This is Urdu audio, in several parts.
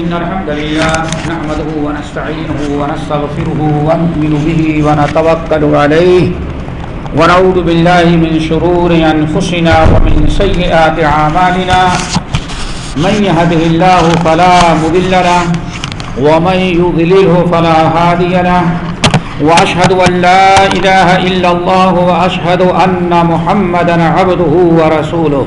إن الحمد لله نحمده ونستعينه ونستغفره ونؤمن به ونتوكل عليه ونعوذ بالله من شرور أنفسنا ومن سيئات عامالنا من يهده الله فلا مذل له ومن يضلله فلا هادي له وأشهد أن لا إله إلا الله وأشهد أن محمدا عبده ورسوله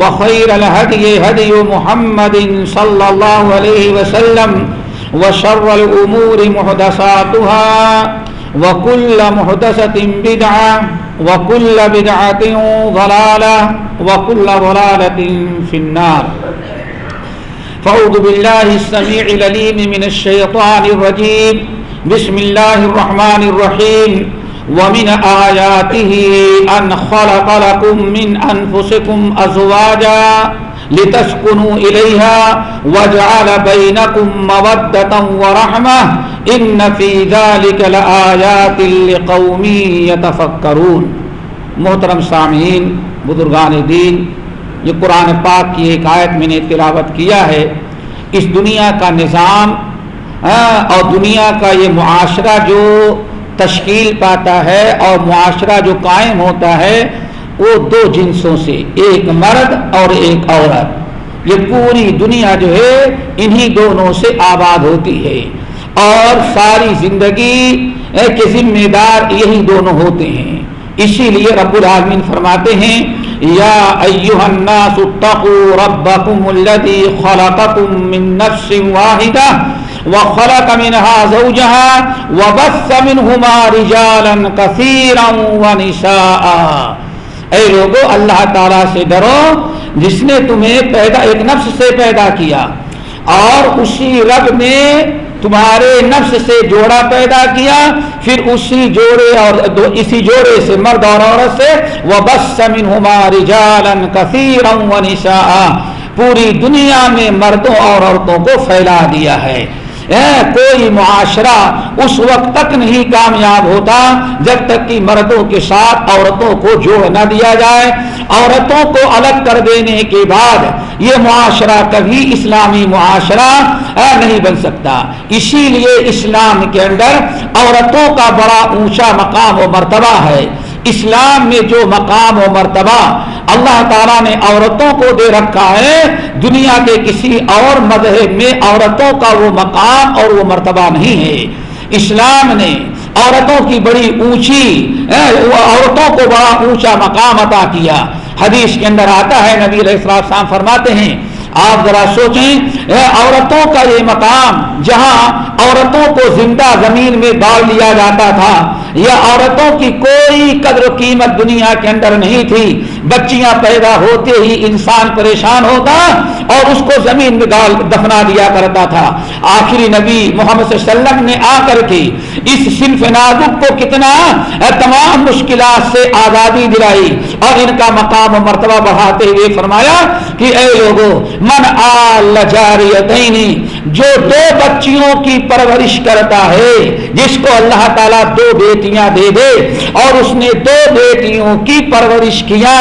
وخير الهدي هدي محمد صلى الله عليه وسلم وشر الأمور محدثاتها وكل محدثة بدعة وكل بدعة ضلالة وكل ضلالة في النار. فأعوذ بالله السميع العليم من الشيطان الرجيم. بسم الله الرحمن الرحيم. ومن آياته أن خلق لكم من أنفسكم أزواجا لتسكنوا إليها وجعل بينكم مودة ورحمة إن في ذلك لآيات لقوم يتفكرون محترم سامعین بزرگان دین، یہ قرآن پاک کی ایک آیت میں نے تلاوت کیا ہے۔ اس دنیا کا نظام ہاں، اور دنیا کا یہ معاشرہ جو تشکیل پاتا ہے اور معاشرہ جو قائم ہوتا ہے، وہ دو جنسوں سے، ایک مرد اور ایک عورت۔ یہ پوری دنیا جو ہے، انہی دونوں سے آباد ہوتی ہے۔ اور ساری زندگی کے ذمہ دار یہی دونوں ہوتے ہیں۔ اسی لیے رب العالمین فرماتے ہیں، یا ایوہ الناس اتقوا ربکم الذی خلقکم من نفس واحدہ۔ وخلق منها زوجها وبث منهما رجالا كثيرا ونساء. اے لوگو، اللہ تعالی سے ڈرو، جس نے تمہیں پیدا، ایک نفس سے پیدا کیا اور اسی رب نے تمہارے نفس سے جوڑا پیدا کیا، پھر اسی جوڑے اور اسی جوڑے سے مرد اور عورت سے وبث منهما رجالا كثيرا ونساء۔ پوری دنیا میں مردوں اور عورتوں کو پھیلا دیا ہے۔ کوئی معاشرہ اس وقت تک نہیں کامیاب ہوتا جب تک کہ مردوں کے ساتھ عورتوں کو جوڑ نہ دیا جائے، عورتوں کو الگ کر دینے کے بعد یہ معاشرہ کبھی اسلامی معاشرہ نہیں بن سکتا۔ اسی لیے اسلام کے اندر عورتوں کا بڑا اونچا مقام و مرتبہ ہے۔ اسلام میں جو مقام و مرتبہ اللہ تعالیٰ نے عورتوں کو دے رکھا ہے، دنیا کے کسی اور مذہب میں عورتوں کا وہ مقام اور وہ مرتبہ نہیں ہے۔ اسلام نے عورتوں کی بڑی اونچی عورتوں کو بڑا اونچا مقام عطا کیا۔ حدیث کے اندر آتا ہے، نبی علیہ السلام فرماتے ہیں، آپ ذرا سوچیں عورتوں کا یہ مقام جہاں عورتوں کو زندہ زمین میں ڈال لیا جاتا تھا یا عورتوں کی کوئی قدر و قیمت دنیا کے اندر نہیں تھی، بچیاں پیدا ہوتے ہی انسان پریشان ہوتا اور اس کو زمین میں ڈال دفنا دیا کرتا تھا۔ آخری نبی محمد صلی اللہ علیہ وسلم نے آ کر کے اس صنف نازک کو کتنا تمام مشکلات سے آزادی دلائی اور ان کا مقام و مرتبہ بڑھاتے ہوئے فرمایا کہ اے لوگوں من آل جاریتینی جو دو بچیوں کی پرورش کرتا ہے، جس کو اللہ تعالیٰ دو بیٹیاں دے دے اور اس نے دو بیٹیوں کی پرورش کیا۔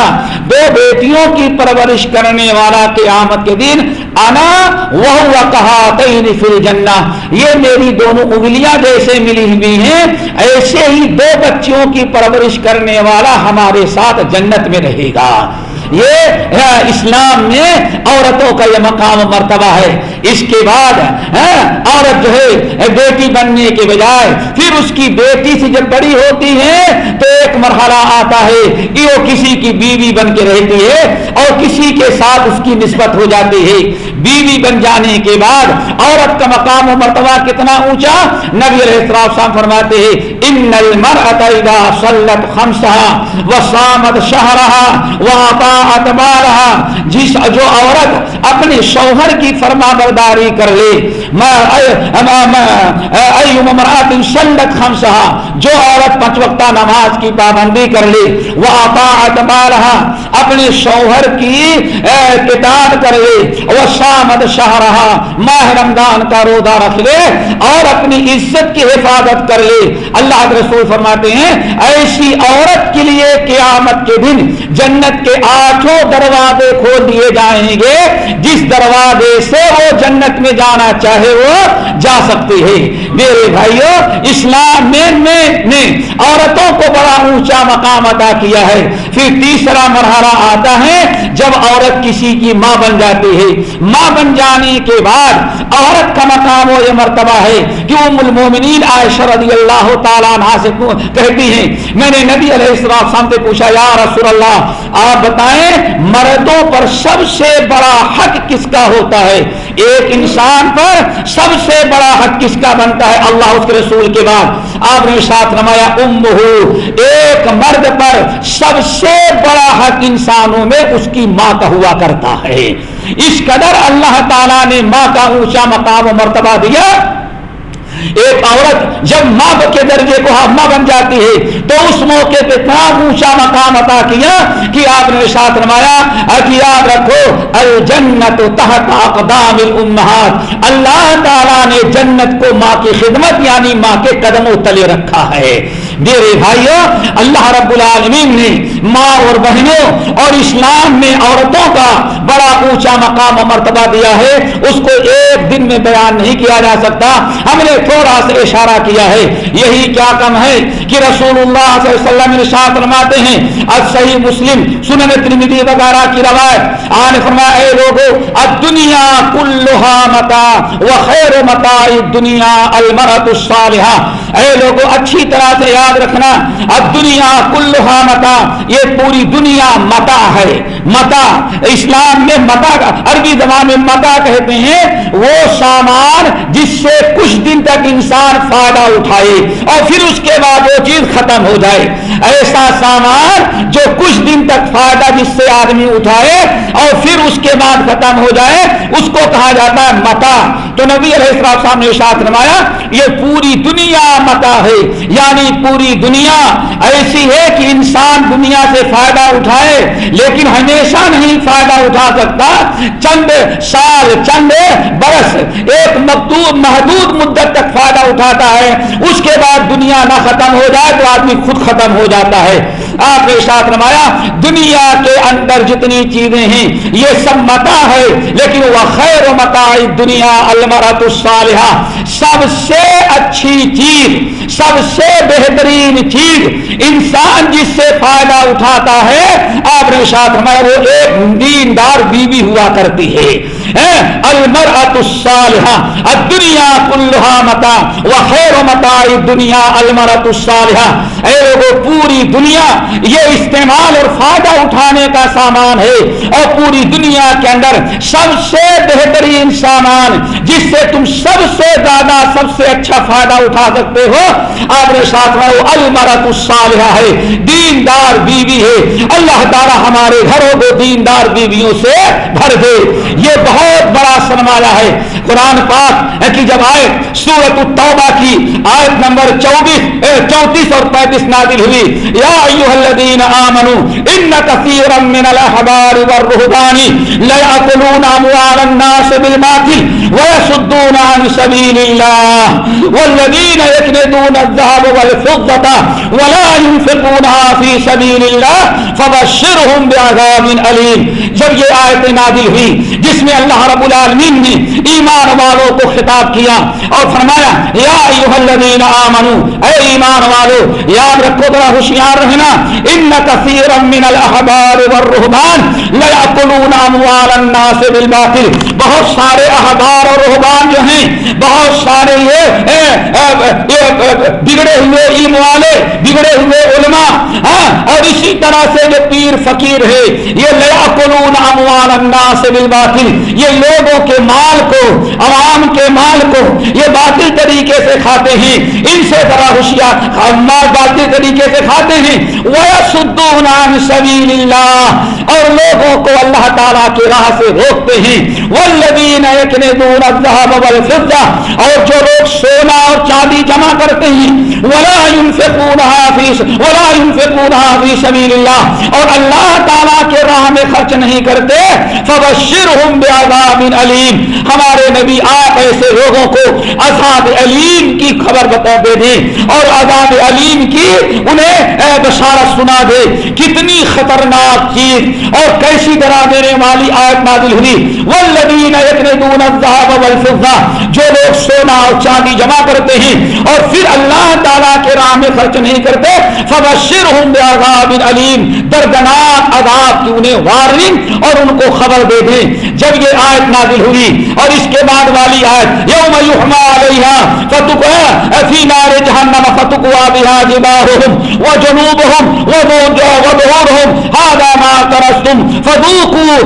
دو بیٹیوں کی پرورش کرنے والا قیامت کے دن انا وہ کہا فل جنہ یہ میری دونوں انگلیاں جیسے ملی ہوئی ہیں، ایسے ہی دو بچیوں کی پرورش کرنے والا ہمارے ساتھ جنت میں رہے گا۔ یہ اسلام میں عورتوں کا یہ مقام مرتبہ ہے۔ اس کے بعد عورت جو ہے بیٹی بننے کے بجائے پھر اس کی بیٹی سے جب بڑی ہوتی ہے تو ایک مرحلہ آتا ہے کہ وہ کسی کی بیوی بن کے رہتی ہے اور کسی کے ساتھ اس کی نسبت ہو جاتی ہے۔ بیوی بن جانے کے بعد عورت کا مقام و مرتبہ کتنا اونچا؟ نبی علیہ السلام فرماتے ہیں ان المرأت اذا صلت خمسها وصامت شهرها واطاعت مالها، جس جو عورت اپنے شوہر کی فرما برداری کر لے ایوم مرات جو عورت پنج وقتہ نماز کی پابندی کر لے واطاعت مالها اپنے شوہر کی کتاب کر لے وصامت شهرها ماہ رمضان کا روزہ رکھ لے اور اپنی عزت کی حفاظت کر لے اللہ کے رسول فرماتے ہیں، ایسی عورت کے لیے قیامت کے دن جنت کے آٹھوں دروازے کھول دیے جائیں گے، جس دروازے سے وہ جنت میں جانا چاہے وہ جا سکتے ہیں میرے بھائیوں اسلام میں نے عورتوں کو بڑا اونچا مقام ادا کیا ہے۔ پھر تیسرا مرحلہ آتا ہے، جب عورت کسی کی ماں بن جاتی ہے۔ ماں بن جانے کے بعد عورت کا مقام وہ یہ مرتبہ ہے کہ وہ المومنین عائشہ رضی اللہ تعالیٰ عنہ سے کہتی ہیں، میں نے نبی علیہ السلام سے پوچھا، یا رسول اللہ، آپ بتائیں مردوں پر سب سے بڑا حق کس کا ہوتا ہے؟ ایک انسان پر سب سے بڑا حق کس کا بنتا ہے؟ اللہ اس کے رسول کے بعد۔ آپ نے ساتھ رمایا ام ایک مرد پر سب سے بڑا حق انسانوں میں اس کی ماں کا ہوا کرتا ہے۔ اس قدر اللہ تعالیٰ نے ماں کا اونچا مقام و مرتبہ دیا۔ ایک عورت جب ماں کے درجے کو ہما بن جاتی ہے، تو اس موقع پہ اتنا اونچا مقام عطا کیا کہ آپ نے ساتھ رمایا کہ یاد رکھو، الجنت تحت اقدام الامہات۔ اللہ تعالیٰ نے جنت کو ماں کی خدمت یعنی ماں کے قدموں تلے رکھا ہے۔ میرے بھائیوں اللہ رب العالمین نے ماں اور بہنوں اور اسلام میں عورتوں کا بڑا اونچا مقام و مرتبہ دیا ہے۔ اس کو ایک دن میں بیان نہیں کیا جا سکتا۔ ہم نے تھوڑا سا اشارہ کیا ہے۔ یہی کیا کم ہے کہ رسول اللہ صلی اللہ علیہ وسلم ارشاد فرماتے ہیں اب صحیح مسلم، سنن ترمذی وغیرہ کی روایت۔ آن فرمایا، اے لوگو، الدنیا کلھا متاع وخیر متاع الدنیا المرأة الصالحہ۔ اے لوگو، اچھی طرح سے یاد رکھنا، اب دنیا کلھا متاع یہ پوری دنیا متا ہے۔ متا، اسلام میں متا، عربی زبان میں متا کہتے ہیں، وہ سامان جس سے کچھ دن تک انسان فائدہ اٹھائے اور پھر اس کے بعد وہ چیز ختم ہو جائے۔ ایسا سامان جو کچھ دن تک فائدہ جس سے آدمی اٹھائے اور پھر اس کے بعد ختم ہو جائے، اس کو کہا جاتا ہے متا۔ تو نبی علیہ السلام صاحب نے ساتھ نمایا یہ پوری دنیا متا ہے یعنی پوری دنیا ایسی ہے کہ انسان دنیا سے فائدہ اٹھائے، لیکن ہمیشہ نہیں فائدہ اٹھا سکتا۔ چند سال، چند برس، ایک مکتوب، محدود مدت تک فائدہ اٹھاتا ہے۔ اس کے بعد دنیا نہ ختم ہو جائے تو آدمی خود ختم ہو جاتا ہے۔ آپ نے ساتھ رمایا دنیا کے اندر جتنی چیزیں ہیں، یہ سب متا ہے، لیکن وہ خیر و متا دنیا المرت الصالحہ۔ سب سے اچھی چیز، سب سے بہتر بہترین چیز انسان جس سے فائدہ اٹھاتا ہے، آپ نے ساتھ ہمارا وہ ایک دیندار بیوی ہوا کرتی ہے۔ المرأة الصالحہ الدنیا کلہا متا وخیر متا دنیا المرأة الصالحہ اے لوگوں پوری دنیا یہ استعمال اور فائدہ اٹھانے کا سامان ہے۔ اور پوری دنیا کے اندر سب سے بہترین سامان جس سے تم سب سے زیادہ، سب سے اچھا فائدہ اٹھا سکتے ہو آپ نے ساتھ میں المرأة الصالحہ ہے، دیندار بیوی ہے۔ اللہ تعالی ہمارے گھروں کو دیندار بیویوں سے بھر دے۔ یہ بہت بڑا سرمایہ ہے۔ قرآن پاک کی جب آئے سورت التوبہ کی آیت نمبر چوبیس چونتیس اور پینتیس حدیث نازل ہوئی. یا ایوہ الذین آمنوا ان کثیرا من الاحبار والرہبان لیاکلون اموال الناس بالباطل ویسدون عن سبيل الله والذين يكنزون الذهب والفضة ولا ينفقونها في سبيل الله فبشرهم بعذاب أليم جب یہ آیت نازل ہوئی، جس میں اللہ رب العالمین نے ایمان والوں کو خطاب کیا اور فرمایا، یا ایوہ الذین آمنوا اے ایمان والو یاد رکھو، بڑا ہوشیار رہنا۔ ان کثیر من الاحبار والرهبان لا ياكلون اموال الناس بالباطل۔ بہت سارے احبار اور رہبان جو ہیں، بہت سارے یہ بگڑے ہوئے علم والے، بگڑے ہوئے علماء ہاں، اور اسی طرح سے جو پیر فقیر ہے، یہ لیا قلون اموال الناس بالباطل، یہ لوگوں کے مال کو، عوام کے مال کو، یہ باطل طریقے سے کھاتے ہیں۔ ان سے ذرا ہوشیار مال باطل طریقے سے کھاتے ہیں۔ وَيَسُدُّونَ عَنْ سَبِيلِ اللَّهِ اور لوگوں کو اللہ تعالیٰ کی راہ سے روکتے ہیں۔ وَالَّذِينَ يَكْنِدُونَ الذَّهَبَ وَالْفِضَّةَ، اور جو لوگ سونا اور چاندی جمع کرتے ہیں، وَلَا يُنفِقُونَهَا فِي وَلَا يُنفِقُونَهَا فِي سَبِيلِ اور اللہ تعالیٰ کے راہ میں خرچ نہیں کرتے۔ فَبَشِّرْهُمْ بِعَذَابٍ علیم ہمارے نبی آپ ایسے لوگوں کو عذاب علیم کی خبر بتا دے دیں۔ اور عذاب علیم کی انہیں بشارت سنا دے۔ کتنی خطرناک چیز اور کیسی طرح دینے والی آیت نازل ہوئی؟ والذین یکنزون الذهب والفضہ جو لوگ سونا اور چاندی جمع کرتے ہیں اور پھر اللہ تعالیٰ کے راہ میں خرچ نہیں کرتے، فبشرهم بعذاب علیم دردناک عذاب کی انہیں وارننگ اور ان کو خبر دے دیں؟ جب یہ آیت نازل ہوئی اور اس کے بعد والی آیت یوم یحما علیہا فتقوا فی نار جہنم فتقوا بها جباہهم وجنوبهم وظهورهم۔ هذا ما ترستم فذوقوا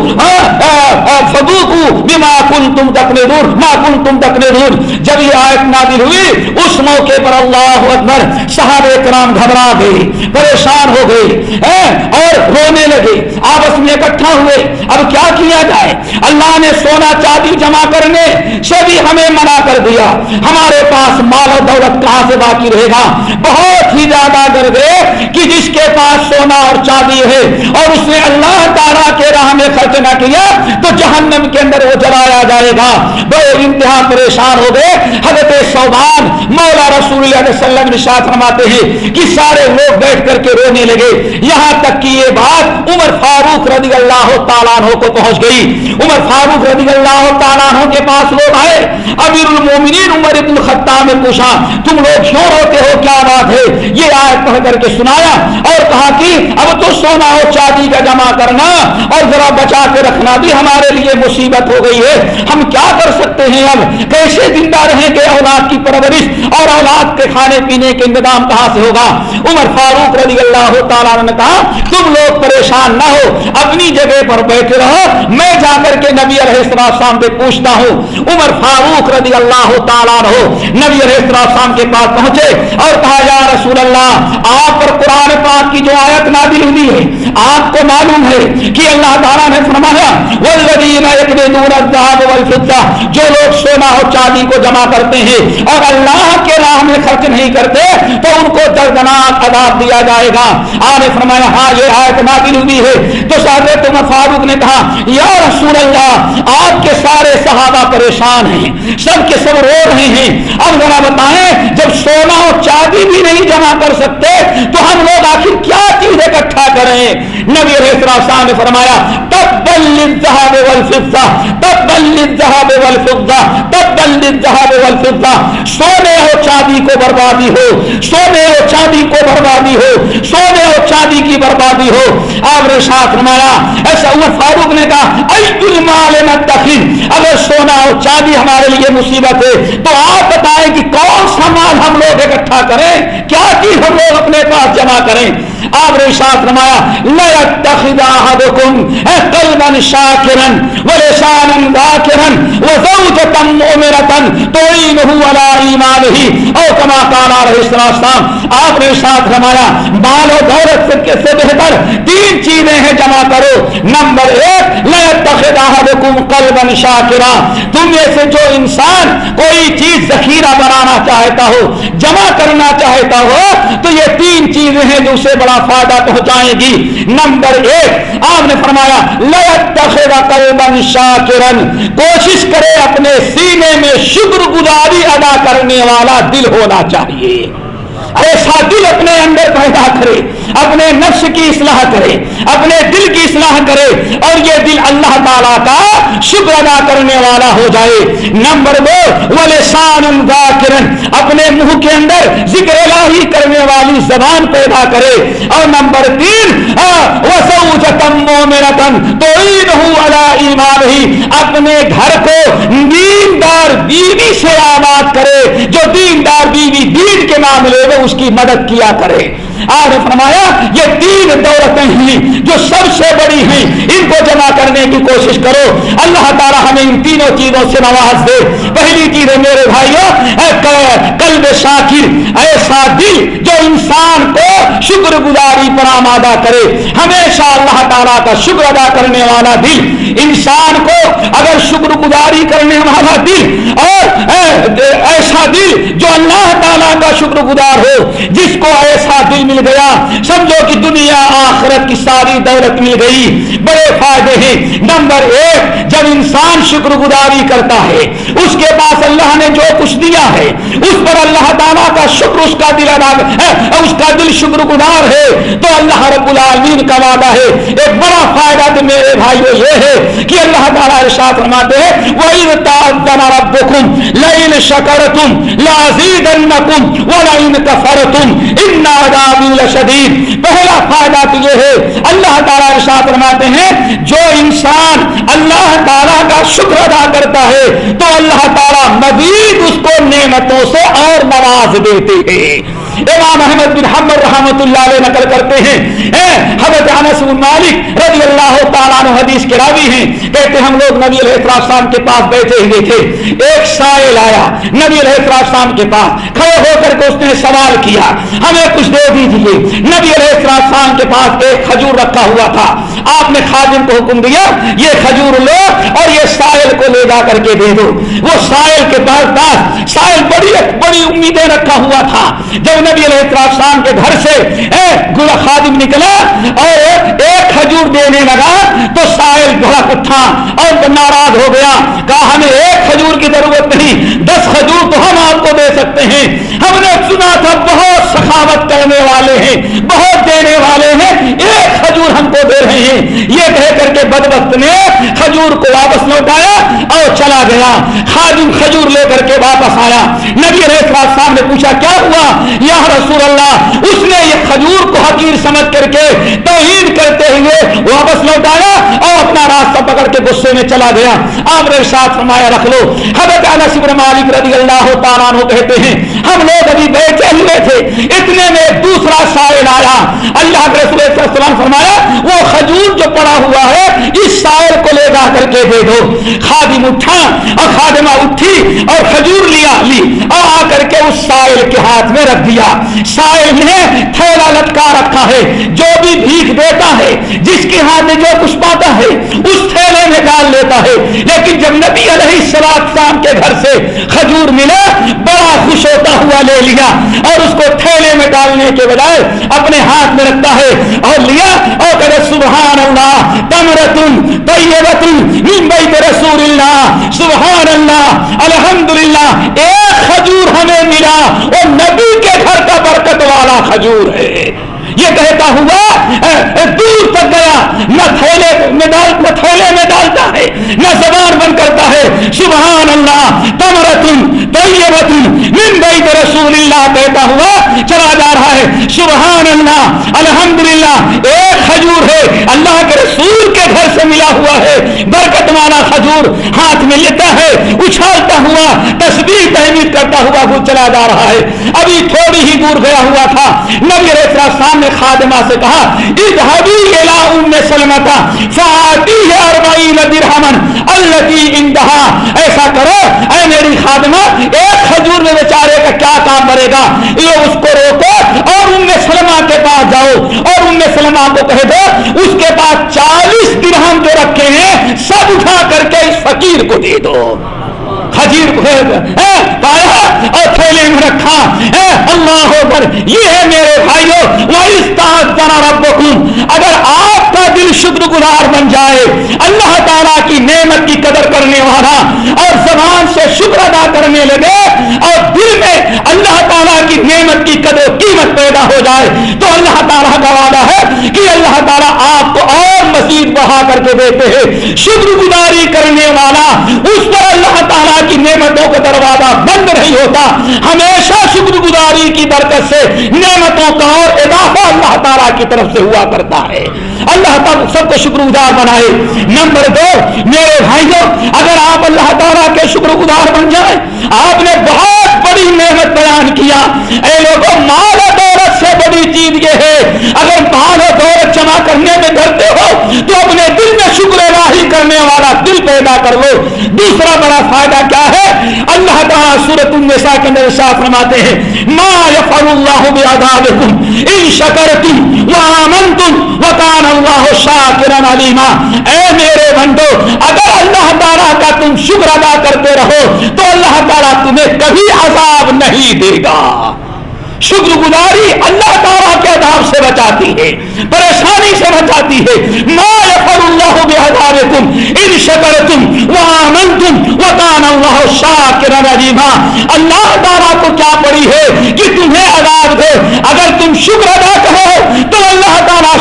فذوقوا بما كنتم تكنزون ما كنتم تكنزون جب یہ آیت نازل ہوئی، اس موقع پر اللہ اکبر صحابہ کرام گھبرا گئے، پریشان ہو گئے اور رونے لگے، آپس میں اکٹھا ہوئے۔ اب کیا کیا جائے؟ اللہ نے سونا چاندی جمع کرنے سے بھی ہمیں منع کر دیا۔ ہمارے پاس مال و دولت کہاں سے باقی رہے گا؟ بہت ہی زیادہ گر گئے کہ جس کے پاس سونا اور چاندی ہے اور اس نے اللہ اللہ تعالیٰ کے راہ میں خرچ نہ کیا۔ جہنم کے اندر وہ جلایا جائے گا۔ بڑے انتہا پریشان ہو گئے۔ حضرت صوبان مولا رسول اللہ علیہ وسلم نشاط فرماتے ہیں کہ سارے لوگ بیٹھ کر کے رونے لگے۔ یہاں تک کہ یہ بات عمر فاروق رضی اللہ تعالیٰ عنہ کو پہنچ گئی۔ عمر فاروق رضی اللہ تعالیٰ عنہ کے پاس لوگ آئے۔ امیر المومنین عمر ابن الخطاب نے پوچھا، تم لوگ کیوں روتے ہو؟ کیا بات ہے؟ یہ آیت پڑھ کر کے سنایا اور کہا کہ اب تو سونا اور چاندی کا جمع کرنا اور ذرا بچا کے رکھنا بھی ہمارے لیے مصیبت ہو گئی ہے۔ ہم کیا کر سکتے ہیں اب کیسے زندہ رہیں گے اولاد کی پرورش؟ اور اولاد کے کھانے پینے کے انتظام کہاں سے ہوگا؟ عمر فاروق رضی اللہ تعالیٰ نے کہا، تم لوگ پریشان نہ ہو، اپنی جگہ پر بیٹھے رہو۔ میں جا کر کے نبی علیہ السلام سے پوچھتا ہوں۔ عمر فاروق رضی اللہ تعالیٰ رہو نبی علیہ السلام کے پاس پہنچے اور کہا، یا رسول اللہ، آپ پر قرآن پاک کی جو آیت نادل ہوئی ہے، آپ کو معلوم ہے کہ اللہ تعالیٰ نے فرمایا جو لوگ سونا اور چاندی کو جمع کرتے ہیں اور اللہ کے راہ میں خرچ نہیں کرتے، تو ان کو دردناک عذاب دیا جائے گا۔ آپ نے فرمایا ہاں یہ آیت نادل ہوئی ہے۔ تو حضرت عمر فاروق نے کہا، یا رسول اللہ، آپ کے سارے صحابہ پریشان ہیں، سب کے سب رو رہے ہیں۔ اب ذرا بتائیں، جب سونا اور چاندی بھی نہیں جمع کر سکتے، تو ہم لوگ آخر کیا چیز اکٹھا کریں؟ نبی علیہ السلام نے فرمایا تبل للذهب والفضه تبل للذهب والفضه تبل للذهب والفضه سونے اور چاندی کو بربادی ہو سونے اور چاندی کو بربادی ہو سونے اور چاندی کی بربادی ہو۔ آپ نے ساتھ فرمایا ایسا عمر فاروق نے کہا المال متخذ، اگر سونا اور چاندی ہمارے لیے مصیبت ہے، تو آپ بتائیں کہ کون سا مال ہم لوگ اکٹھا کریں، کیا چیز ہم لوگ اپنے پاس جمع کریں؟ آپ نے ساتھ فرمایا لَيَتَّخِذَ أَحَدُكُمْ قَلْبًا شَاكِرًا وَلِسَانًا ذَاكِرًا وَزَوْجَةً مُؤْمِنَةً تُعِينُهُ عَلَى إِيمَانِهِ او كما قال علیہ السلام آپ نے ساتھ فرمایا مال و دولت چیزیں کرو۔ نمبر ایک لَيَتَّخِذَ أَحَدُكُمْ قَلْبًا تم میں سے جو انسان کوئی چیز ذخیرہ بنانا چاہتا ہو، جمع کرنا چاہتا ہو، تو یہ تین چیزیں ہیں جو اسے بڑا فائدہ پہنچائیں گی۔ نمبر ایک، آپ نے فرمایا لن شاکرن کوشش کرے اپنے سینے میں شکر گزاری ادا کرنے والا دل ہونا چاہیے۔ ایسا دل اپنے اندر پیدا کرے۔ اپنے نفس کی اصلاح کرے، اپنے دل کی اصلاح کرے اور یہ دل اللہ تعالیٰ کا شکر ادا کرنے والا ہو جائے۔ نمبر دو ولسان ذاکرن، اپنے منہ کے اندر ذکر الہی کرنے والی زبان پیدا کرے۔ اور نمبر تین تو ایمان ہی اپنے گھر کو دیندار بیوی سے آباد کرے۔ جو دیندار بیوی دین کے معاملے میں اس کی مدد کیا کرے۔ آج فرمایا، یہ تین دولتیں ہیں جو سب سے بڑی ہیں۔ ان کو جمع کرنے کی کوشش کرو۔ اللہ تعالیٰ ہمیں ان تینوں چیزوں سے نواز دے۔ پہلی چیز ہے میرے بھائیوں قلب شاکر، ایسا دل جو انسان کو شکر گزاری پر آمادہ کرے۔ ہمیشہ اللہ تعالیٰ کا شکر ادا کرنے والا دل۔ انسان کو اگر شکر گزاری کرنے والا دل اور ایسا دل جو اللہ تعالیٰ کا شکر گزار ہو، جس کو ایسا دل مل گیا۔ سمجھو کہ دنیا آخرت کی ساری دولت مل گئی۔ بڑے فائدے ہیں۔ نمبر ایک، جب انسان شکر گزاری کرتا ہے، اس کے پاس اللہ نے جو کچھ دیا ہے، اس پر اللہ تعالیٰ کا شکر اس کا دل ادا اس کا دل شکر گزار ہے، تو اللہ رب العالمین کا وعدہ ہے۔ ایک بڑا فائدہ تو میرے بھائیو یہ ہے کہ اللہ تعالیٰ ارشاد فرماتے ہیں، وَإِذْ تَعَذَّنَ رَبُّكُمْ لَئِنْ شَكَرْتُمْ لَأَزِيدَنَّكُمْ وَلَئِنْ كَفَرْتُمْ إِنَّ عَذَابِ شدید پہلا فائدہ تو یہ ہے، اللہ تعالیٰ ارشاد فرماتے ہیں، جو انسان اللہ تعالیٰ کا شکر ادا کرتا ہے، تو اللہ تعالیٰ مزید اس کو نعمتوں سے اور نواز دیتے ہیں۔ امام احمد بن حمد رحمت اللہ علیہ نقل کرتے ہیں حضرت انس بن مالک رضی اللہ تعالیٰ عنہ حدیث کے راوی ہیں، کہتے ہم لوگ نبی علیہ السلام کے پاس بیٹھے ہوئے تھے، ایک سائل آیا نبی علیہ السلام کے پاس، کھڑے ہو کر کے اس نے سوال کیا، ہمیں کچھ دے دی دیجیے نبی علیہ السلام کے پاس ایک کھجور رکھا ہوا تھا۔ آپ نے خادم کو حکم دیا، یہ کھجور لو اور یہ سائل کو لے جا کر کے دے دو۔ وہ سائل کے پاس پاس سائل بڑی بڑی امیدیں رکھا ہوا تھا۔ جب نبی علیہ السلام کے گھر سے گلا خادم نکلا اور ایک کھجور دینے لگا تو سائل بڑا کٹھا اور ناراض ہو گیا۔ کہا، ہمیں ایک کھجور کی ضرورت نہیں، دس کھجور تو ہم آپ کو دے سکتے ہیں۔ ہم نے سنا تھا بہت سخاوت کرنے والے ہیں، بہت دینے والے ہیں، ایک کھجور ہم کو دے رہے ہیں۔ یہ کہہ کر کے بدبخت نے کھجور کو واپس لوٹایا اور چلا گیا۔ خادم کھجور لے کر کے واپس آیا۔ نبی علیہ صاحب نے پوچھا، کیا ہوا؟ یا رسول اللہ، اس نے یہ کھجور کو حقیر سمجھ کر کے توحید کرتے ہوئے واپس لوٹایا اور اپنا راستہ پکڑ کے غصے میں چلا گیا۔ آپ نے ساتھ فرمایا، رکھ لو۔ حضرت انس بن مالک رضی اللہ تعالیٰ عنہ کہتے ہیں، ہم لوگ ابھی بیٹھے ہوئے تھے، اتنے میں دوسرا سائل آیا۔ اللہ کے رسول صلی اللہ علیہ وسلم فرمایا، وہ کھجور جو پڑا ہوا ہے، اس سائل کو لے جا کر کے دے دو خادم اٹھا، اور خادمہ اٹھی اور کھجور لیا، لی۔ اور آ کر کے اس سائل کے ہاتھ میں رکھ دیا۔ سائل نے تھیلا لٹکا رکھا ہے۔ جو بھی بھیک دیتا ہے، جس کے ہاتھ میں جو کچھ پاتا ہے، اس تھیلے میں ڈال لیتا ہے۔ لیکن جب نبی علیہ السلام کے گھر سے کھجور ملا، بڑا خوش ہوتا ہوا لے لیا اور اس کو تھیلے میں ڈالنے کے بجائے اپنے ہاتھ میں رکھتا ہے۔ اور لیا، اور کہ سبحان اللہ تمرتن طیبتن من بیت رسول اللہ سبحان اللہ الحمدللہ، ایک کھجور ہمیں ملا۔ اور نبی کے گھر کا برکت والا کھجور ہے۔ یہ کہتا ہوا دور تک گیا، نہ تھیلے میں ڈال نہ تھیلے میں ڈالتا ہے، نہ زبان بند کرتا ہے۔ سبحان اللہ تمرتن طیبتن من بیت رسول اللہ کہتا ہوا چلا جا رہا ہے۔ سبحان اللہ الحمدللہ، ایک کھجور ہے، اللہ کے رسول کے گھر سے ملا ہوا ہے۔ برکت والا کھجور ہاتھ میں لیتا ہے، اچھالتا ہوا تصویر تحمید کرتا ہوا وہ چلا جا رہا ہے۔ ابھی تھوڑی ہی دور گیا ہوا تھا۔ نبی علیہ السلام نے خادمہ سے کہا اذهبي الى ام سلمہ فاتيه 40 درہما، التي عندها۔ ایسا کرو، اے میری خادمہ، ایک کھجور میں بیچارے کا کیا کام کرے گا؟ یہ اس کو روکو اور ام سلمہ کے پاس جاؤ۔ اور ام سلمہ کو کہہ دو، اس کے پاس چالیس درہم جو رکھے ہیں، سب اٹھا کر کے اس فقیر کو دے دو۔ خجیر پایا اور تھیلے میں رکھا اللہ ہو کر، یہ ہے میرے بھائیوں رب اگر آپ کا دل شکر گزار بن جائے، اللہ تعالیٰ کی نعمت کی قدر کرنے والا اور زبان سے شکر ادا کرنے لگے اور دل میں اللہ تعالیٰ کی نعمت کی قدر قیمت پیدا ہو جائے، تو اللہ تعالیٰ کا وعدہ ہے کہ اللہ تعالیٰ آپ کو اور مزید بڑھا کر کے دیتے ہیں۔ شکر گزاری کرنے والا، اس پر اللہ تعالیٰ کی نعمتوں کا دروازہ بند نہیں ہوتا۔ ہمیشہ شکر گزاری کی برکت سے نعمتوں کا اور اضافہ اللہ تعالیٰ کی طرف سے ہوا کرتا ہے۔ اللہ تعالیٰ سب کو شکر گزار بنائے۔ نمبر دو، میرے بھائیوں، اگر آپ اللہ تعالیٰ کے شکر گزار بن جائیں، آپ نے بہت بڑی محنت بیان کیا۔ اے لوگوں، مال و بڑی چیز یہ ہے، اگر مال و دولت جمع کرنے میں ڈرتے ہو، تو اپنے دل میں شکر الہی کرنے والا دل پیدا کر لو۔ دوسرا بڑا فائدہ کیا ہے؟ اللہ تعالیٰ سورت النساء کے اندر شاہ فرماتے ہیں، ما یفعل اللہ بعذابکم ان شکرتم وآمنتم وکان اللہ شاکرا علیما اے میرے بندو، اگر اللہ تعالیٰ کا تم شکر ادا کرتے رہو، تو اللہ تعالیٰ تمہیں کبھی عذاب نہیں دے گا۔ شکر گزاری اللہ تعالیٰ کے عذاب سے بچاتی ہے، پریشانی سے بچاتی ہے۔ ما یفر اللہ بہذارکم ان شکرتم وآمنتم وکان اللہ شاکر علیما اللہ تعالیٰ کو کیا پڑی ہے کہ تمہیں عذاب دے۔ اگر تم شکر ادا کرو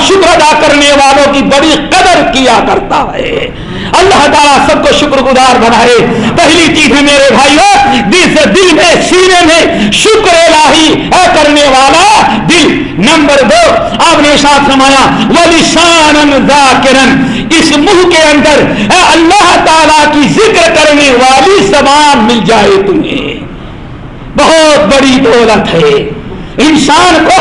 شکر ادا کرنے والوں کی بڑی قدر کیا کرتا ہے۔ اللہ تعالیٰ سب کو شکر گزار بنائے۔ پہلی چیز ہے میرے بھائیوں دل سے دل میں سینے میں شکر الہی ہے کرنے والا دل۔ نمبر دو، آپ نے ساتھ سمایا ولیسان ذاکرن اس منہ کے اندر اللہ تعالیٰ کی ذکر کرنے والی زبان مل جائے تمہیں۔ بہت بڑی دولت ہے۔ انسان کو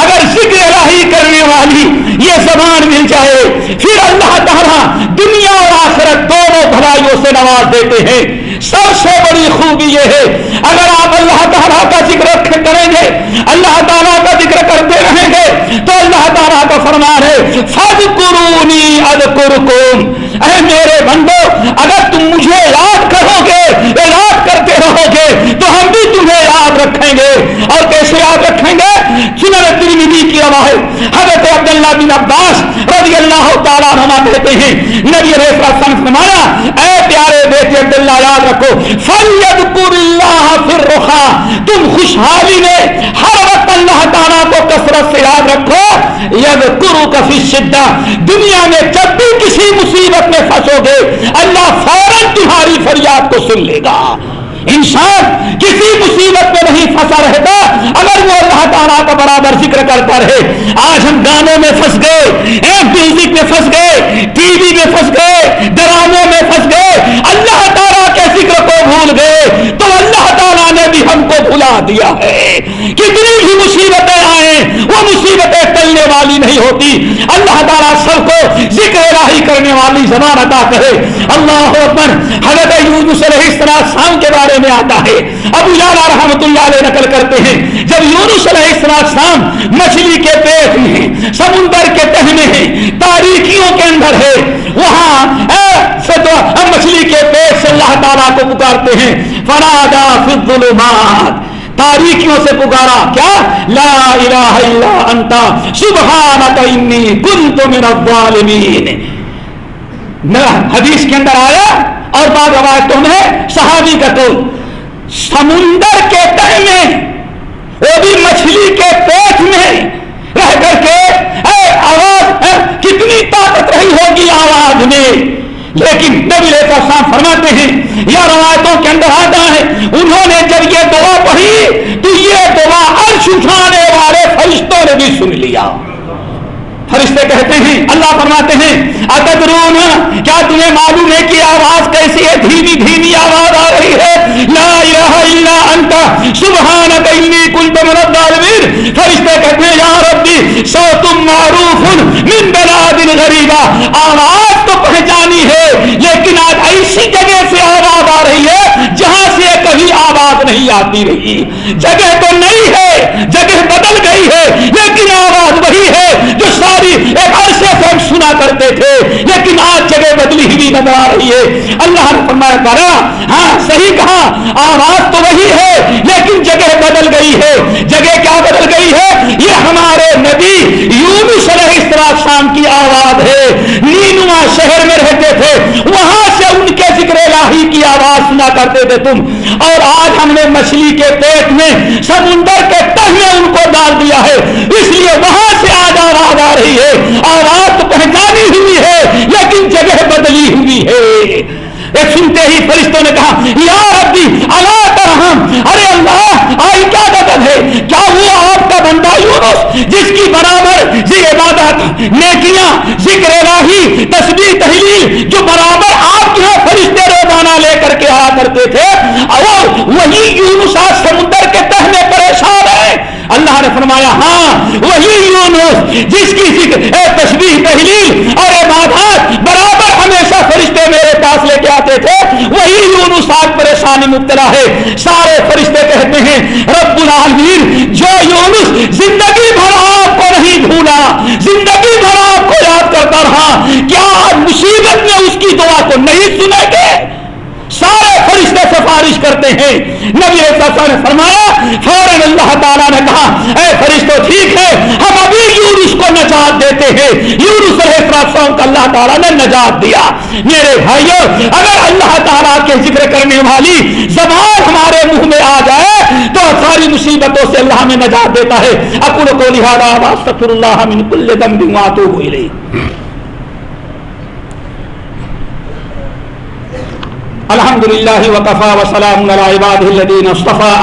اگر ذکر الہی کرنے والی یہ زبان مل جائے، پھر اللہ تعالیٰ دنیا اور آخرت دونوں بھلائیوں سے نواز دیتے ہیں۔ سب سے بڑی خوبی یہ ہے، اگر آپ اللہ تعالیٰ کا ذکر کریں گے، اللہ تعالیٰ کا ذکر کرتے رہیں گے، تو اللہ تعالیٰ کا فرمان ہے فض قرونی اے میرے بندو، اگر تم مجھے یاد کرو گے یاد کرتے رہو گے تو ہم بھی تمہیں یاد رکھیں گے اور کیسے یاد رکھیں گے سنر ترمیدی کی آواز حضرت عبداللہ بن عباس رضی اللہ تعالیٰ نما کہتے ہیں، نبی علیہ السلام فرمایا، اے پیارے بیٹے عبداللہ، یاد رکھو فلیذکر اللہ فی الرخا تم خوشحالی میں ہر وقت اللہ تعالیٰ کو کثرت سے یاد رکھو۔ یذکرک فی الشدہ دنیا میں جب بھی کسی مصیبت میں پھنسو گے، اللہ فوراً تمہاری فریاد کو سن لے گا۔ انسان کسی مصیبت میں نہیں پھنسا رہتا، اگر وہ اللہ تعالیٰ کا برابر ذکر کرتا رہے، آج ہم گانوں میں پھنس گئے میوزک میں پھنس گئے، ٹی وی میں پھنس گئے، ڈراموں میں پھنس گئے، اللہ تعالیٰ کے ذکر کو بھول گئے، تو اللہ بھی ہم کو بھلا دیا ہے کتنی بھی مصیبتیں آئیں، وہ مصیبتیں ٹلنے والی نہیں ہوتی۔ اللہ تعالیٰ سب کو ذکر الہی کرنے والی زبان عطا کرے۔ اللہ اکبر، حضرت یونس علیہ السلام کے بارے میں آتا ہے۔ ابو جالا رحمت اللہ علیہ نقل کرتے ہیں۔ جب یونس علیہ السلام مچھلی کے پیٹ میں ہیں سمندر کے تہ میں ہیں تاریخیوں کے اندر ہے، وہاں مچھلی کے پیٹ اللہ تعالیٰ کو پکارتے ہیں۔ فنادا فی الظلمات۔ تاریخیوں سے پکارا۔ کیا؟ لا الہ الا انتا سبحانک انی کنت من الظالمین۔ حدیث کے اندر آیا اور بعض روایتوں میں صحابی کا تو سمندر کے تہ میں، وہ بھی مچھلی کے پیٹ میں رہ کر کے، اے آواز، اے، کتنی طاقت رہی ہوگی آواز میں۔ لیکن نبی صاحب فرماتے ہیں، یا روایتوں کے اندر آتا ہے، انہوں نے جب یہ دعا پڑھی تو یہ دعا عرش اٹھانے والے فرشتوں نے بھی سن لیا۔ فرشتے کہتے ہیں، اللہ فرماتے ہیں، اتدرون؟ کیا تمہیں معلوم ہے کہ آواز کیسی ہے؟ دھیمی دھیمی آواز آ رہی ہے۔ لا الہ الا انت، سبحانک انی کنت من الظالمین۔ فرشتے کہتے ہیں، یا ربی، صوت معروف من بلاد غریبہ۔ آواز نہیں آتی رہی۔ جگہ تو نہیں ہے، جگہ بدل گئی ہے لیکن آواز وہی ہے جو ساری ایک عرصے سے ہم سنا کرتے تھے۔ لیکن آج جگہ بدلی ہوئی نظر آ رہی ہے۔ اللہ نے فرمایا کرا ہاں صحیح کہا۔ آواز تو وہی ہے، لیکن جگہ بدل گئی ہے۔ جگہ کیا بدل گئی ہے؟ یہ ہمارے نبی یونس علیہ السلام کی آواز ہے۔ نینوا شہر میں رہتے تھے۔ یوں کرتے تھے تم۔ اور آج ہم نے مچھلی کے پیٹ میں سمندر کے تہ میں ان کو ڈال دیا ہے۔ اس لیے وہاں سے آج آواز آ رہی ہے۔ آواز تو پہچانی ہوئی ہے، لیکن جگہ بدلی ہوئی ہے۔ ایک سنتے ہی فرشتوں نے کہا، یا ربی اللہ ترحم۔ ارے اللہ، آئی کیا مدد ہے؟ کیا وہ آپ کا بندہ یونس، جس کی برابر ذی عبادت، نیکیاں، ذکر الہی، تسبیح، تحلیل، جو برابر آپ کے ہاں فرشتے روزانہ لے کر کے آ کرتے تھے اور وہی یونس آج سمندر کے تہ میں پریشان ہے۔ اللہ نے فرمایا ہاں وہی یونس جس کی ذکر تسبیح تحلیل اور عبادات برابر ہمیشہ فرشتے میرے پاس لے کے آتے تھے، وہی یونس آج پریشانی مبتلا ہے۔ سارے فرشتے کہتے ہیں، رب العالمین، جو یونس زندگی بھر آپ کو نہیں بھولا، زندگی بھر آپ کو یاد کرتا رہا، کیا مصیبت میں اس کی دعا کو نہیں سنے؟ سفارش کرتے ہیں۔ نبی صاحب نے فرمایا، فوراً اللہ تعالیٰ نے کہا، اے فرشتوں ٹھیک ہے، ہم ابھی یونس کو نجات دیتے ہیں۔ یونس علیہ السلام کو اللہ تعالیٰ نے نجات دیا۔ میرے بھائیوں اگر اللہ تعالیٰ کے ذکر کرنے والی زبان ہمارے منہ میں آ جائے، تو ساری مصیبتوں سے اللہ ہمیں نجات دیتا ہے۔ اکڑ کو لہٰذا اللہ من کل دم بھی ہوئی الحمد للہ وقفا وسلام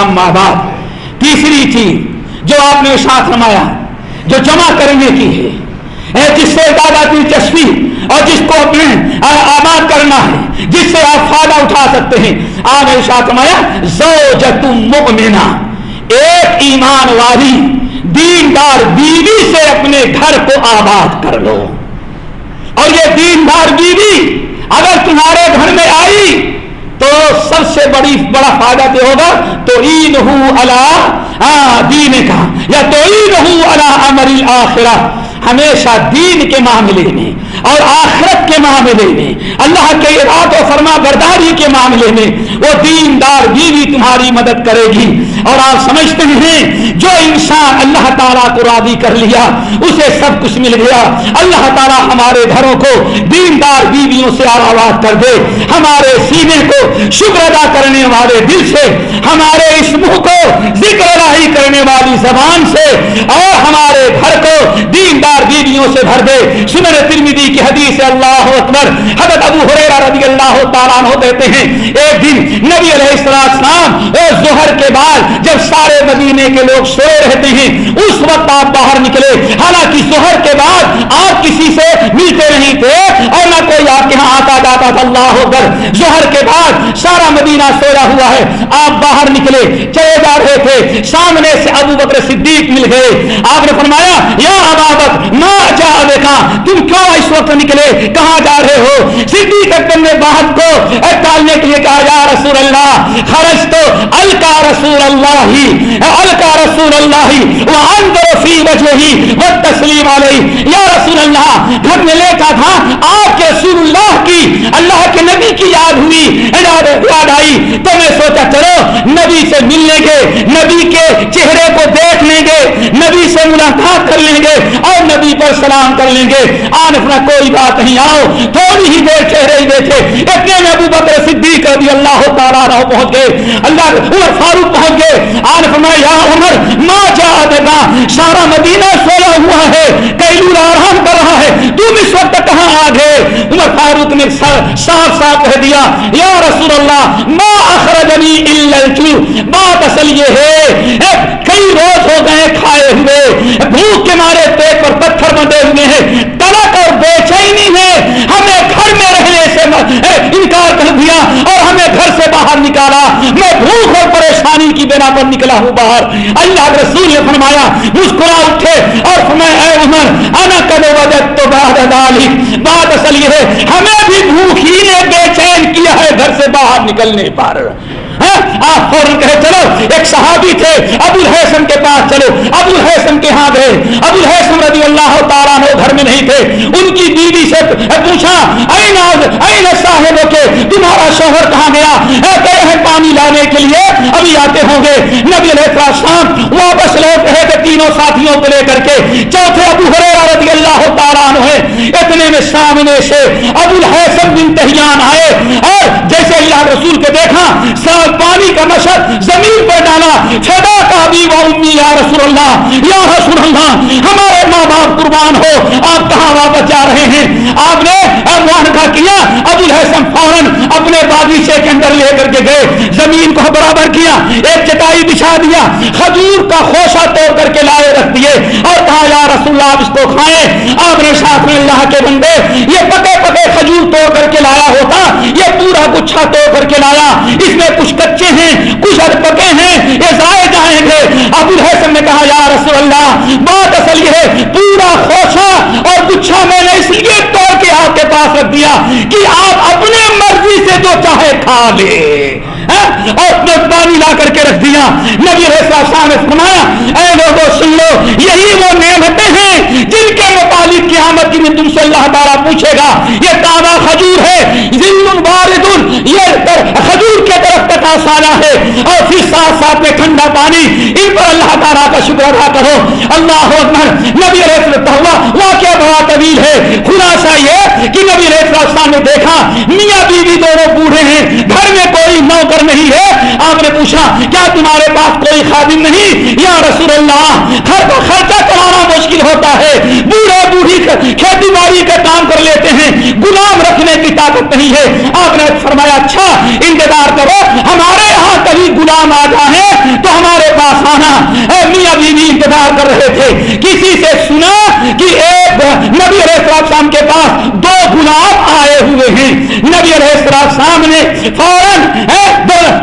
اما بعد۔ تیسری چیز جو آپ نے ساتھ رمایا جو جمع کرنے کی ہے جس سے زیادہ دلچسپی اور جس کو اپنے آباد کرنا ہے، جس سے آپ فائدہ اٹھا سکتے ہیں۔ آپ نے ساتھ رمایا زو مؤمنہ۔ ایک ایمان والی دیندار بیوی سے اپنے گھر کو آباد کر لو۔ اور یہ دیندار بیوی اگر تمہارے گھر میں آئی تو سب سے بڑی بڑا فائدہ یہ ہوگا تو عید ہوں اللہ دین کا یا تو عید ہوں اللہ امر آخرہ ہمیشہ دین کے معاملے میں اور آخرت کے معاملے میں، اللہ کے اراد و فرما برداری کے معاملے میں وہ دیندار بیوی تمہاری مدد کرے گی۔ اور آپ سمجھتے ہیں، جو انسان اللہ تعالیٰ کو راضی کر لیا، اسے سب کچھ مل گیا۔ اللہ تعالیٰ ہمارے گھروں کو دیندار بیویوں سے آباد کر دے۔ ہمارے سینے کو شکر ادا کرنے والے دل سے، ہمارے اس منہ کو ذکر راہی کرنے والی زبان سے، اور ہمارے گھر کو دیندار بیویوں سے بھر دے۔ سنر ترمیدی کی حدیث اللہ اکبر۔ حضرت ابو حریرہ رضی اللہ تعالیٰ عنہ دیتے ہیں، ایک دن نبی علیہ السلام اور ظہر کے بعد جب سارے مدینے کے لوگ سوئے رہتے ہیں، اس وقت آپ باہر نکلے۔ حالانکہ ظہر کے بعد آپ کسی سے ملتے نہیں تھے اور نہ کوئی آپ کے ہاں آتا جاتا تھا، اللہ اکبر۔ ظہر کے بعد سارا مدینہ سویا ہوا ہے۔ آپ باہر نکلے، چلے جا رہے تھے۔ سامنے سے ابو بکر صدیق مل گئے۔ آپ نے فرمایا، یا ابابت نہ جا دیکھا تم کیوں اس وقت نکلے کہاں جا رہے ہو؟ صدیق اکبر نے بات کو ٹالنے کے لیے کہا، یا رسول اللہ، خرج تو الکا رسول اللہ ہی الکا رسول اللہ ہی وہ اندر فی وجہ ہی وہ تسلیم علیہ۔ یا رسول اللہ، گھر میں لے کا تھا، آپ کے رسول اللہ کی، اللہ کے نبی کی یاد ہوئی۔ یاد آئی، تو میں سوچا چلو، نبی سے مل لیں گے، نبی کے چہرے کو دیکھ لیں گے، نبی سے ملاقات کر لیں گے، اور نبی پر سلام کر لیں گے۔ آن اپنا کوئی بات نہیں، آؤ، تھوڑی ہی دیر چہرے ہی دیکھے۔ اتنے میں ابو بکر صدیق رضی اللہ تعالیٰ رہو پہنچ گئے۔ اللہ عمر فاروق پہنچ گئے۔ آن فرمایا یا عمر، ما جا دیگا سارا مدینہ سویا ہوا ہے کئی آرام کر رہا ہے۔ تم اس وقت کہاں آ گئے؟ عمر فاروق نے صاف صاف کہہ دیا، یا رسول اللہ، ما اخرجنی الا الجوع۔ بات اصل یہ ہے کئی روز ہو گئے کھائے ہوئے، بھوک کے مارے پیٹ پر پتھر بندے ہوئے ہیں تڑک اور بے چینی ہے ہمیں گھر میں رہنے سے انکار کر دیا اور ہمیں گھر سے باہر نکالا۔ میں بھوک اور پریشانی کی بنا پر نکلا ہوں باہر۔ اللہ رسول نے فرمایا، مسکرا اٹھے اور فرمایا، اے عمر، انا کدو وجد تو بعد ذالک بات اصل یہ ہے، ہمیں بھی بھوک ہی نے بے چین کیا ہے گھر سے باہر نکلنے پر۔ آپ فوراً کہے، چلو، ایک صحابی تھے، ابو الحسن کے پاس چلو۔ ابو الحسن کے ہاں گئے۔ ابو الحسن رضی اللہ تعالیٰ نے گھر میں نہیں تھے۔ ان کی بیوی سے پوچھا، اے ناز، اے صاحب کے، تمہارا شوہر کہاں گیا؟ گئے ہیں پانی لانے کے لیے۔ ابھی آتے ہوں گے۔ نبی علیہ السلام واپس لوٹ رہے تھے تینوں ساتھیوں کو لے کر کے۔ چوتھے میرے سامنے سے ابو الحسن بن تہیان آئے اور جیسے اللہ رسول کے دیکھا، سال پانی کا نشر زمین پر ڈالا، چھڑا کا بھی وہ امی، یا رسول اللہ، یا رسول اللہ، ہمارے ماں باپ قربان ہو، آپ کہاں واپس جا رہے ہیں؟ آپ نے معاہدہ کیا؟ ابو الحسن فوراً اپنے باغیچے کے اندر لے کر کے گئے، زمین کو برابر کیا، ایک چٹائی بچھا دیا، کھجور کا خوشہ توڑ کر کے لائے رکھ دیے، اور کہا، یا رسول اللہ، آپ اس کو کھائیں، آپ نے ساتھ میں اللہ کے بندے، یہ پکے پکے کھجور توڑ کر کے لایا ہوتا، یہ پورا گچھا توڑ کر کے لایا، اس میں کچھ کچے ہیں، کچھ اد پکے ہیں، یہ ضائع جائیں گے۔ ابو الحسن نے کہا، یا رسول اللہ، بات اصل یہ ہے، پورا خوشہ اور گچھا میں نے اس لیے اجازت دیا کہ آپ اپنے مرضی سے جو چاہے کھا لے۔ ہاں؟ اور پانی لا کر کے رکھ دیا۔ نبی نے فرمایا، اے لوگوں سن لو، یہی وہ نعمتیں ہیں جن کے متعلق قیامت کی تم سے اللہ تعالیٰ پوچھے گا۔ یہ تازہ کھجور ہے یہ کھجور کے طرف کا سالہ ہے۔ اور پھر ساتھ ساتھ میں ٹھنڈا پانی۔ ان پر اللہ تعالیٰ کا شکر ادا کرو۔ اللہ اکبر، نبی ہوا واقعہ بڑا طویل ہے۔ خلاصہ یہ کہ نبی السلام نے دیکھا، میاں بیوی بی دونوں بوڑھے ہیں۔ گھر میں کوئی نوکر نہیں ہے۔ آپ نے پوچھا، کیا تمہارے پاس کوئی خادم نہیں؟ یا رسول اللہ، گھر کا خرچہ چلانا مشکل ہوتا ہے۔ بوڑھے بوڑھی کھیتی باڑی کا کام کر لیتے ہیں۔ طاقت نہیں ہے۔ آپ نے فرمایا اچھا انتظار کرو۔ ہمارے یہاں کبھی غلام آ جائے تو ہمارے پاس آنا۔ میاں بیوی، انتظار کر رہے تھے۔ کسی سے سنا کہ ایک نبی علیہ السلام کے پاس دو غلام آئے ہوئے ہیں۔ نبی علیہ السلام نے فوراً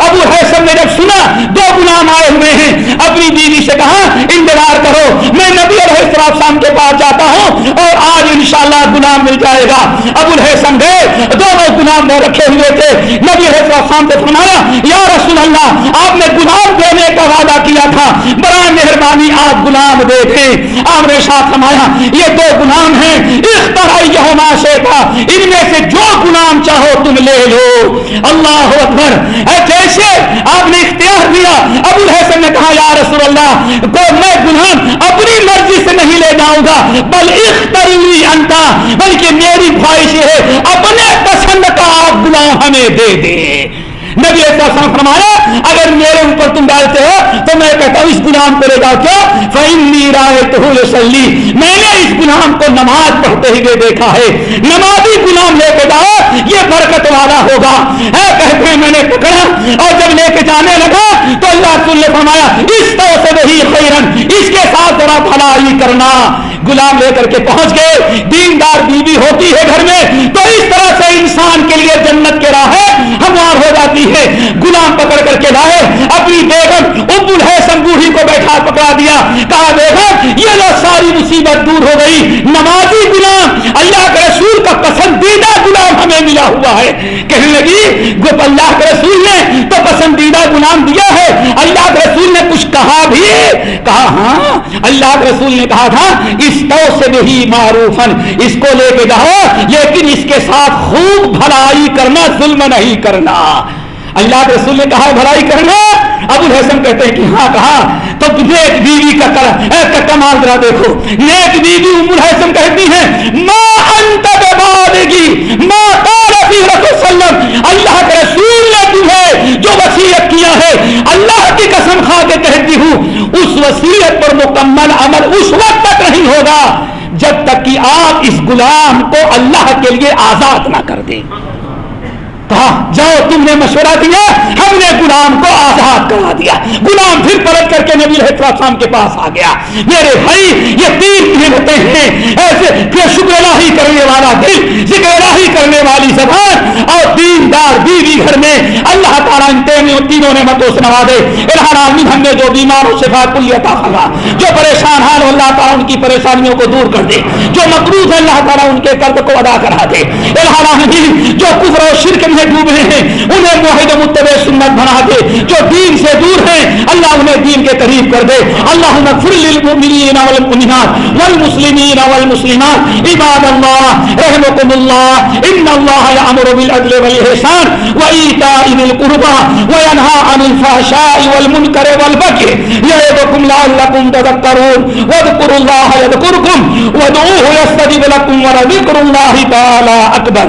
ابو حیثم نے جب سنا، دو غلام آئے ہوئے ہیں۔ اپنی بیوی سے کہا، انتظار کرو، میں نبی علیہ السلام کے پاس جاتا ہوں اور آج انشاءاللہ غلام مل جائے گا۔ ابو الحسن گئے دونوں غلام میں رکھے ہوئے تھے۔ نبی علیہ السلام سے فرمایا، یا رسول اللہ، آپ نے غلام دینے کا وعدہ کیا تھا۔ بڑا مہربانی آپ غلام دے تھے آپ نے ساتھ فرمایا، یہ دو غلام ہیں۔ اس طرح یہ سے تھا ان میں سے جو غلام چاہو تم لے لو۔ اللہ اکبر۔ جیسے آپ نے اختیار دیا، ابو الحسن نے کہا، یا رسول اللہ، کو میں غلام اپنی مرضی سے نہیں لے جاؤں گا، بل اختری انتا بلکہ میری خواہش ہے، اپنے پسند کا آپ غلام ہمیں دے دے۔ نبی ایسا فرمایا، اگر میرے اوپر تم ڈالتے ہو، تو میں کہتا ہوں، اس گلام کو لے جاؤ کیا فہمی رائے تو سلی میں نے اس گلام کو نماز پڑھتے ہوئے دیکھا ہے۔ نمازی گلام لے کے جاؤ، یہ برکت والا ہوگا۔ کہتے ہیں، میں نے پکڑا۔ اور جب لے کے جانے لگا، تو اللہ رسول نے فرمایا، اس طرح سے وہی خیرن اس کے ساتھ ذرا بھلائی کرنا۔ غلام لے کر کے پہنچ گئے۔ دیندار بیوی ہوتی ہے گھر میں۔ تو اس طرح سے انسان کے لیے جنت کے راہ ہموار ہو جاتی ہے۔ غلام پکڑ کر کے لائے۔ اپنی بیگم اب الحسن بوڑھی کو بیٹھا پکڑا دیا۔ کہا، بیگم، یہ لو ساری مصیبت دور ہو گئی۔ نمازی غلام، اللہ کے رسول کا پسندیدہ غلام ہمیں ملا ہوا ہے۔ کہنے لگی جو اللہ کے رسول نے تو پسندیدہ غلام دیا ہے۔ اللہ کے رسول نے کچھ کہا بھی؟ کہا ہاں اللہ کے رسول نے کہا تھا، اس تو سے بھی معروف اس کو لے کے جاؤ، لیکن اس کے ساتھ خوب بھلائی کرنا، ظلم نہیں کرنا۔ اللہ کے رسول نے کہا بھلائی کرنا۔ ابو الحسن کہتے ہیں کہ ہاں کہا تو نیک بیوی کا کر کمال ذرا دیکھو۔ نیک بیوی ابو الحسن کہتی ہیں ماں انت بالغی ماں قال رسول وسلم اللہ کے رسول نے تمہیں جو وصیت کیا ہے، اللہ کی قسم کھا کے کہتی ہوں۔ اس وصیت پر مکمل عمل اس وقت تک نہیں ہوگا جب تک کہ آپ اس غلام کو اللہ کے لیے آزاد نہ کر دیں۔ کہا، جاؤ، تم نے مشورہ دیا، ہم نے غلام کو آزاد کرا دیا. غلام پھر پلٹ کر کے نبی السلام کے پاس آ گیا. میرے بھائی، یہ تین نعمتیں ہیں، ایسے کہ شکر الہی کرنے والا دل، ذکر الہی کرنے والی زبان اور دیندار بیوی گھر میں اللہ تعالیٰ ان تینوں نعمتوں سے نوازے الہان عالمین ہم نے جو بیمار ہو، شفا کلی عطا فرما۔ جو پریشان حال ہو، اللہ تعالیٰ ان کی پریشانیوں کو دور کر دے۔ جو مقروض ہے، اللہ تعالیٰ ان کے قرض کو ادا کرا دے۔ الہان عالمین جو کفر و شرک میں ڈوبے ہیں، انہیں معاہد متبع سنت بنا دے۔ جو دین سے دور ہیں، اللہ انہیں دین کے قریب کر دے۔ اللہ مغفر للمؤمنین والمؤمنات والمسلمین والمسلمات۔ عباد اللہ رحمكم اللہ، ان اللہ یامر بالعدل والاحسان وایتاء ذی القربى وینهى عن الفحشاء والمنکر والبغي یعظکم لعلکم تذکرون واذکروا اللہ یذکرکم وادعوه یستجب لي ولكم ولذكر الله تعالى أكبر